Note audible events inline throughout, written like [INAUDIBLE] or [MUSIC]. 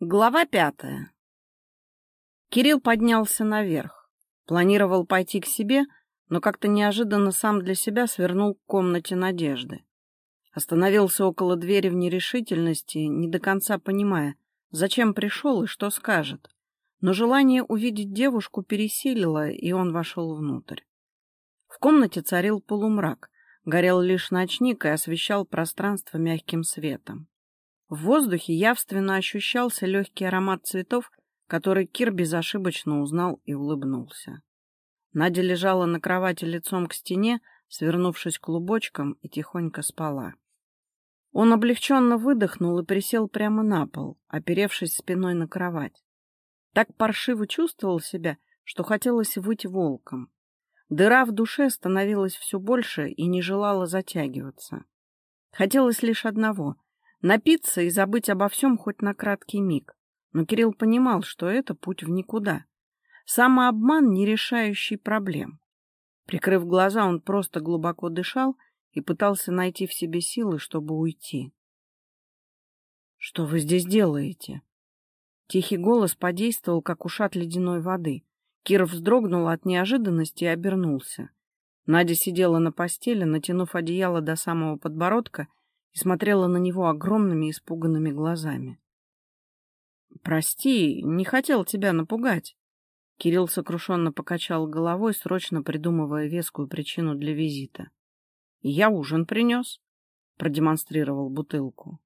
Глава пятая. Кирилл поднялся наверх. Планировал пойти к себе, но как-то неожиданно сам для себя свернул к комнате Надежды. Остановился около двери в нерешительности, не до конца понимая, зачем пришел и что скажет. Но желание увидеть девушку пересилило, и он вошел внутрь. В комнате царил полумрак, горел лишь ночник и освещал пространство мягким светом. В воздухе явственно ощущался легкий аромат цветов, который Кир безошибочно узнал и улыбнулся. Надя лежала на кровати лицом к стене, свернувшись клубочком, и тихонько спала. Он облегченно выдохнул и присел прямо на пол, оперевшись спиной на кровать. Так паршиво чувствовал себя, что хотелось выть волком. Дыра в душе становилась все больше и не желала затягиваться. Хотелось лишь одного Напиться и забыть обо всем хоть на краткий миг. Но Кирилл понимал, что это путь в никуда. Самообман, не решающий проблем. Прикрыв глаза, он просто глубоко дышал и пытался найти в себе силы, чтобы уйти. — Что вы здесь делаете? Тихий голос подействовал, как ушат ледяной воды. Кир вздрогнул от неожиданности и обернулся. Надя сидела на постели, натянув одеяло до самого подбородка и смотрела на него огромными испуганными глазами. «Прости, не хотел тебя напугать». Кирилл сокрушенно покачал головой, срочно придумывая вескую причину для визита. «Я ужин принес», — продемонстрировал бутылку.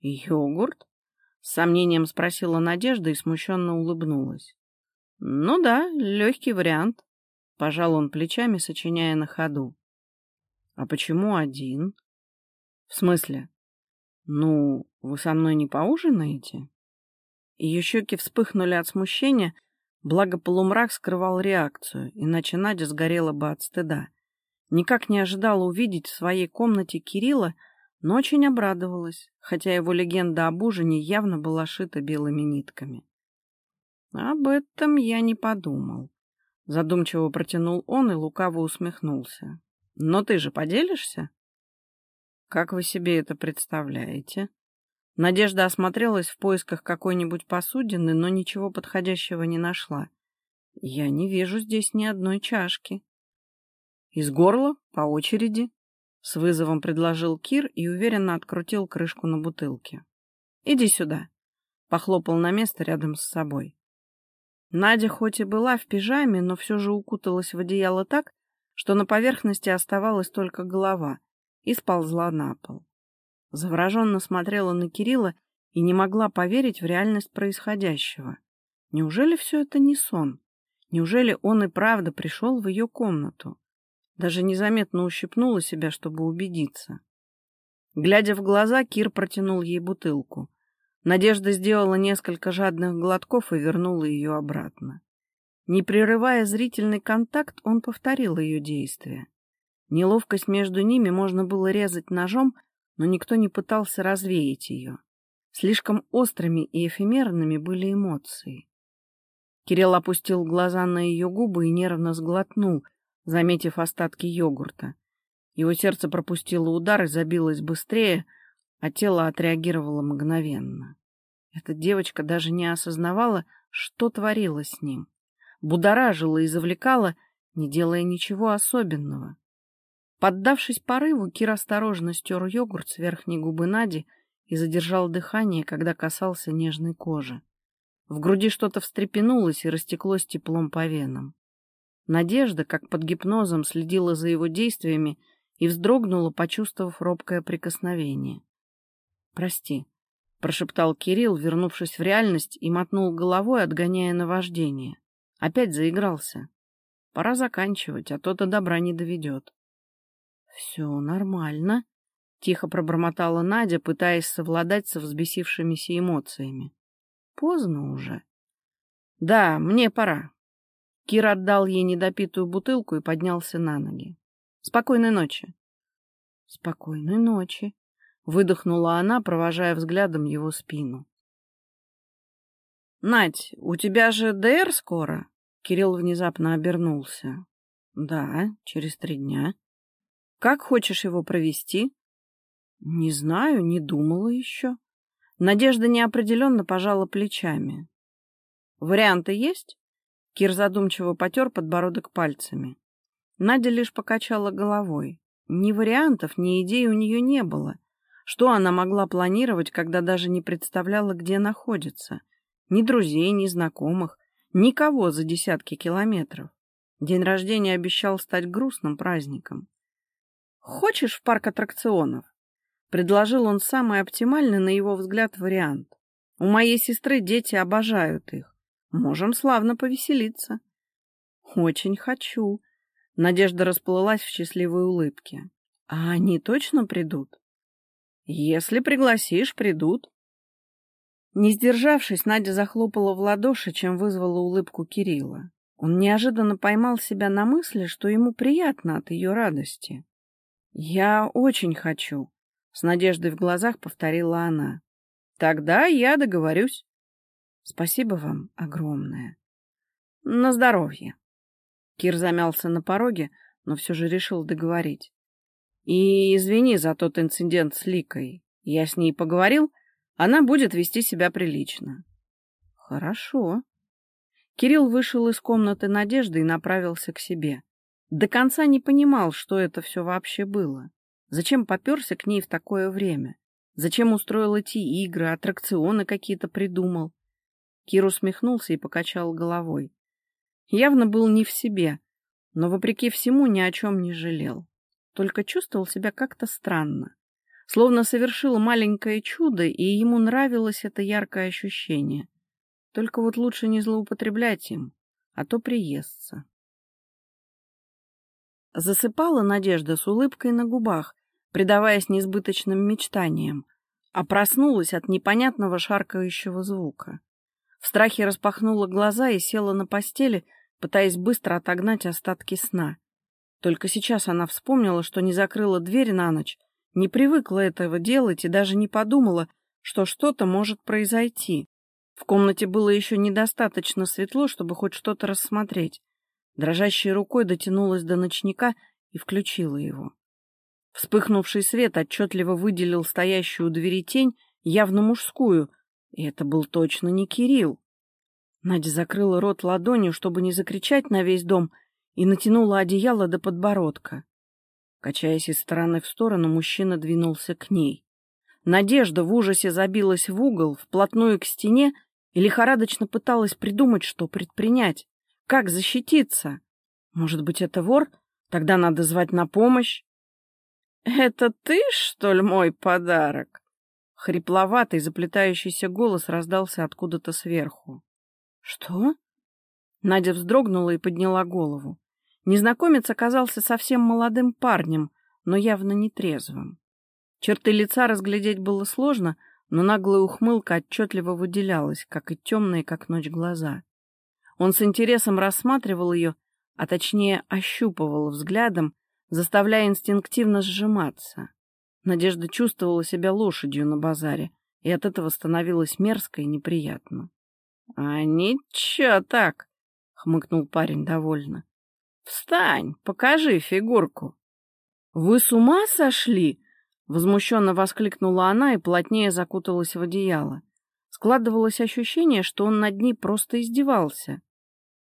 «Йогурт?» — с сомнением спросила Надежда и смущенно улыбнулась. «Ну да, легкий вариант», — пожал он плечами, сочиняя на ходу. «А почему один?» В смысле? Ну, вы со мной не поужинаете? Ее щеки вспыхнули от смущения, благо полумрак скрывал реакцию, иначе Надя сгорела бы от стыда. Никак не ожидала увидеть в своей комнате Кирилла, но очень обрадовалась, хотя его легенда об ужине явно была шита белыми нитками. «Об этом я не подумал», — задумчиво протянул он и лукаво усмехнулся. «Но ты же поделишься?» Как вы себе это представляете? Надежда осмотрелась в поисках какой-нибудь посудины, но ничего подходящего не нашла. Я не вижу здесь ни одной чашки. Из горла, по очереди, с вызовом предложил Кир и уверенно открутил крышку на бутылке. Иди сюда. Похлопал на место рядом с собой. Надя хоть и была в пижаме, но все же укуталась в одеяло так, что на поверхности оставалась только голова — и сползла на пол. Завороженно смотрела на Кирилла и не могла поверить в реальность происходящего. Неужели все это не сон? Неужели он и правда пришел в ее комнату? Даже незаметно ущипнула себя, чтобы убедиться. Глядя в глаза, Кир протянул ей бутылку. Надежда сделала несколько жадных глотков и вернула ее обратно. Не прерывая зрительный контакт, он повторил ее действия. Неловкость между ними можно было резать ножом, но никто не пытался развеять ее. Слишком острыми и эфемерными были эмоции. Кирилл опустил глаза на ее губы и нервно сглотнул, заметив остатки йогурта. Его сердце пропустило удар и забилось быстрее, а тело отреагировало мгновенно. Эта девочка даже не осознавала, что творила с ним. Будоражила и завлекала, не делая ничего особенного. Поддавшись порыву, Кир осторожно стер йогурт с верхней губы Нади и задержал дыхание, когда касался нежной кожи. В груди что-то встрепенулось и растеклось теплом по венам. Надежда, как под гипнозом, следила за его действиями и вздрогнула, почувствовав робкое прикосновение. «Прости», — прошептал Кирилл, вернувшись в реальность, и мотнул головой, отгоняя наваждение. Опять заигрался. Пора заканчивать, а то до добра не доведет. «Все нормально», — тихо пробормотала Надя, пытаясь совладать со взбесившимися эмоциями. «Поздно уже». «Да, мне пора». Кир отдал ей недопитую бутылку и поднялся на ноги. «Спокойной ночи». «Спокойной ночи», — выдохнула она, провожая взглядом его спину. «Надь, у тебя же ДР скоро?» Кирилл внезапно обернулся. «Да, через три дня». Как хочешь его провести? Не знаю, не думала еще. Надежда неопределенно пожала плечами. «Варианты есть?» Кир задумчиво потер подбородок пальцами. Надя лишь покачала головой. Ни вариантов, ни идей у нее не было. Что она могла планировать, когда даже не представляла, где находится? Ни друзей, ни знакомых, никого за десятки километров. День рождения обещал стать грустным праздником. «Хочешь в парк аттракционов?» Предложил он самый оптимальный, на его взгляд, вариант. «У моей сестры дети обожают их. Можем славно повеселиться». «Очень хочу». Надежда расплылась в счастливой улыбке. «А они точно придут?» «Если пригласишь, придут». Не сдержавшись, Надя захлопала в ладоши, чем вызвала улыбку Кирилла. Он неожиданно поймал себя на мысли, что ему приятно от ее радости. «Я очень хочу», — с надеждой в глазах повторила она. «Тогда я договорюсь». «Спасибо вам огромное». «На здоровье». Кир замялся на пороге, но все же решил договорить. «И извини за тот инцидент с Ликой. Я с ней поговорил, она будет вести себя прилично». «Хорошо», Кирилл вышел из комнаты Надежды и направился к себе. До конца не понимал, что это все вообще было. Зачем поперся к ней в такое время? Зачем устроил эти игры, аттракционы какие-то придумал? Кир усмехнулся и покачал головой. Явно был не в себе, но, вопреки всему, ни о чем не жалел. Только чувствовал себя как-то странно. Словно совершил маленькое чудо, и ему нравилось это яркое ощущение. Только вот лучше не злоупотреблять им, а то приестся. Засыпала Надежда с улыбкой на губах, предаваясь несбыточным мечтаниям, а проснулась от непонятного шаркающего звука. В страхе распахнула глаза и села на постели, пытаясь быстро отогнать остатки сна. Только сейчас она вспомнила, что не закрыла дверь на ночь, не привыкла этого делать и даже не подумала, что что-то может произойти. В комнате было еще недостаточно светло, чтобы хоть что-то рассмотреть. Дрожащей рукой дотянулась до ночника и включила его. Вспыхнувший свет отчетливо выделил стоящую у двери тень, явно мужскую, и это был точно не Кирилл. Надя закрыла рот ладонью, чтобы не закричать на весь дом, и натянула одеяло до подбородка. Качаясь из стороны в сторону, мужчина двинулся к ней. Надежда в ужасе забилась в угол, вплотную к стене, и лихорадочно пыталась придумать, что предпринять, как защититься. Может быть, это вор? Тогда надо звать на помощь. — Это ты, что ли, мой подарок? Хрипловатый, заплетающийся голос раздался откуда-то сверху. — Что? Надя вздрогнула и подняла голову. Незнакомец оказался совсем молодым парнем, но явно нетрезвым. Черты лица разглядеть было сложно — но наглая ухмылка отчетливо выделялась, как и темные, как ночь, глаза. Он с интересом рассматривал ее, а точнее ощупывал взглядом, заставляя инстинктивно сжиматься. Надежда чувствовала себя лошадью на базаре, и от этого становилось мерзко и неприятно. — А ничего так, — хмыкнул парень довольно. — Встань, покажи фигурку. — Вы с ума сошли? Возмущенно воскликнула она и плотнее закуталась в одеяло. Складывалось ощущение, что он над ней просто издевался. —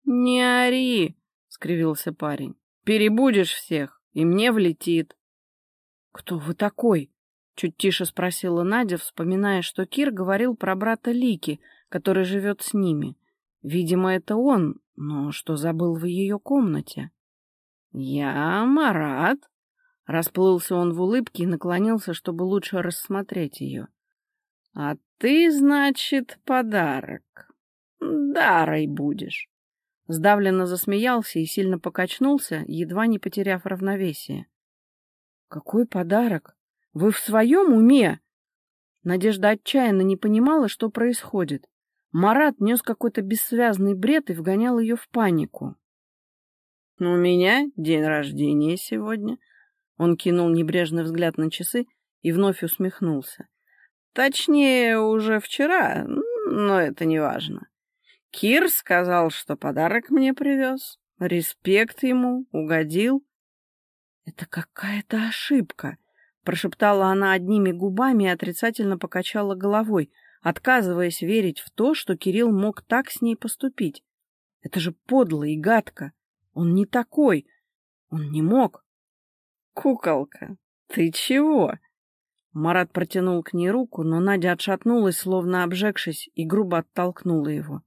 Не ори! — скривился парень. — Перебудешь всех, и мне влетит. — Кто вы такой? — чуть тише спросила Надя, вспоминая, что Кир говорил про брата Лики, который живет с ними. Видимо, это он, но что забыл в ее комнате? — Я Марат, Расплылся он в улыбке и наклонился, чтобы лучше рассмотреть ее. — А ты, значит, подарок. Дарой будешь. Сдавленно засмеялся и сильно покачнулся, едва не потеряв равновесие. — Какой подарок? Вы в своем уме? Надежда отчаянно не понимала, что происходит. Марат нес какой-то бессвязный бред и вгонял ее в панику. — У меня день рождения сегодня, — он кинул небрежный взгляд на часы и вновь усмехнулся. Точнее, уже вчера, но это не важно. Кир сказал, что подарок мне привез. Респект ему, угодил. Это какая-то ошибка. Прошептала она одними губами и отрицательно покачала головой, отказываясь верить в то, что Кирилл мог так с ней поступить. Это же подло и гадко. Он не такой. Он не мог. «Куколка, ты чего?» Марат протянул к ней руку, но Надя отшатнулась, словно обжегшись, и грубо оттолкнула его.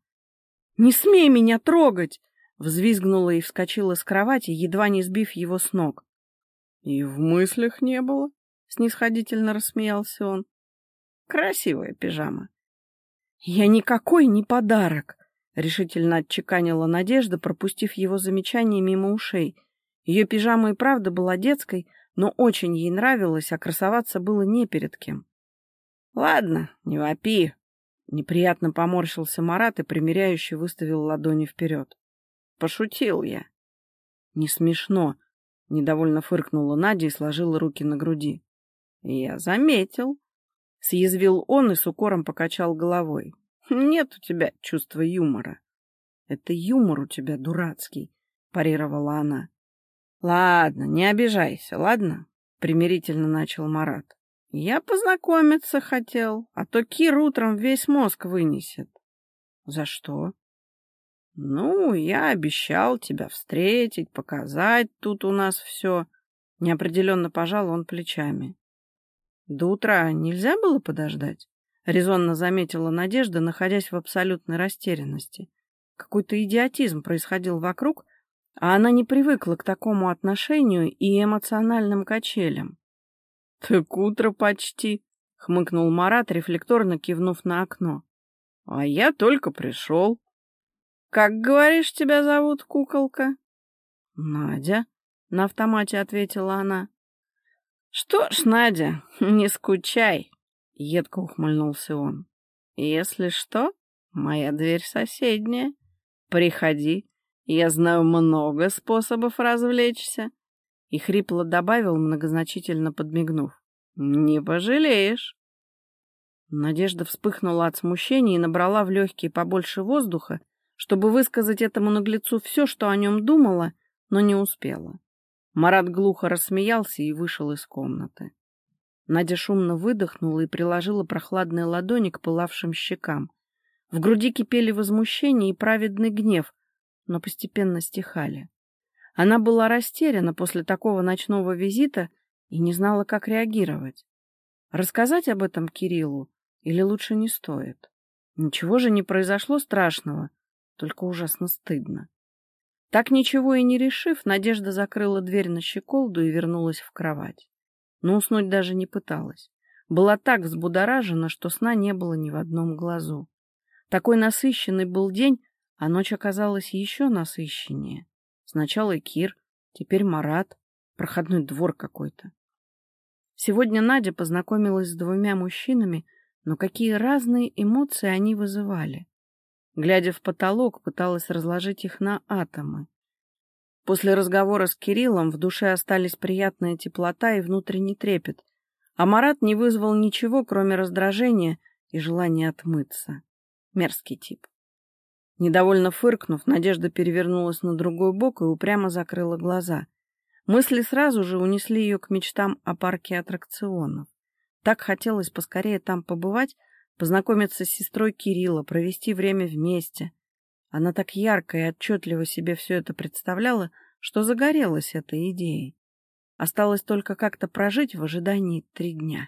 «Не смей меня трогать!» Взвизгнула и вскочила с кровати, едва не сбив его с ног. «И в мыслях не было?» — снисходительно рассмеялся он. «Красивая пижама». «Я никакой не подарок!» — решительно отчеканила Надежда, пропустив его замечание мимо ушей. Ее пижама и правда была детской, но очень ей нравилось, а красоваться было не перед кем. «Ладно, не вопи!» Неприятно поморщился Марат и примиряюще выставил ладони вперед. Пошутил я. Не смешно. Недовольно фыркнула Надя и сложила руки на груди. Я заметил. Съязвил он и с укором покачал головой. Нет у тебя чувства юмора. Это юмор у тебя дурацкий, парировала она. Ладно, не обижайся, ладно? Примирительно начал Марат. Я познакомиться хотел, а то Кир утром весь мозг вынесет. За что? «Ну, я обещал тебя встретить, показать тут у нас все». Неопределенно пожал он плечами. «До утра нельзя было подождать?» — резонно заметила Надежда, находясь в абсолютной растерянности. Какой-то идиотизм происходил вокруг, а она не привыкла к такому отношению и эмоциональным качелям. — Так утро почти, — хмыкнул Марат, рефлекторно кивнув на окно. — А я только пришел. «Как, говоришь, тебя зовут, куколка?» «Надя», — на автомате ответила она. «Что ж, Надя, [LAUGHS] не скучай», — едко ухмыльнулся он. «Если что, моя дверь соседняя. Приходи, я знаю много способов развлечься». И хрипло добавил, многозначительно подмигнув. «Не пожалеешь». Надежда вспыхнула от смущения и набрала в легкие побольше воздуха, чтобы высказать этому наглецу все, что о нем думала, но не успела. Марат глухо рассмеялся и вышел из комнаты. Надя шумно выдохнула и приложила прохладные ладони к пылавшим щекам. В груди кипели возмущение и праведный гнев, но постепенно стихали. Она была растеряна после такого ночного визита и не знала, как реагировать. Рассказать об этом Кириллу или лучше не стоит? Ничего же не произошло страшного, только ужасно стыдно. Так ничего и не решив, Надежда закрыла дверь на щеколду и вернулась в кровать. Но уснуть даже не пыталась. Была так взбудоражена, что сна не было ни в одном глазу. Такой насыщенный был день, а ночь оказалась еще насыщеннее. Сначала Кир, теперь Марат, проходной двор какой-то. Сегодня Надя познакомилась с двумя мужчинами, но какие разные эмоции они вызывали. Глядя в потолок, пыталась разложить их на атомы. После разговора с Кириллом в душе остались приятная теплота и внутренний трепет, а Марат не вызвал ничего, кроме раздражения и желания отмыться. Мерзкий тип. Недовольно фыркнув, Надежда перевернулась на другой бок и упрямо закрыла глаза. Мысли сразу же унесли ее к мечтам о парке аттракционов. Так хотелось поскорее там побывать, познакомиться с сестрой Кирилла, провести время вместе. Она так ярко и отчетливо себе все это представляла, что загорелась этой идеей. Осталось только как-то прожить в ожидании три дня.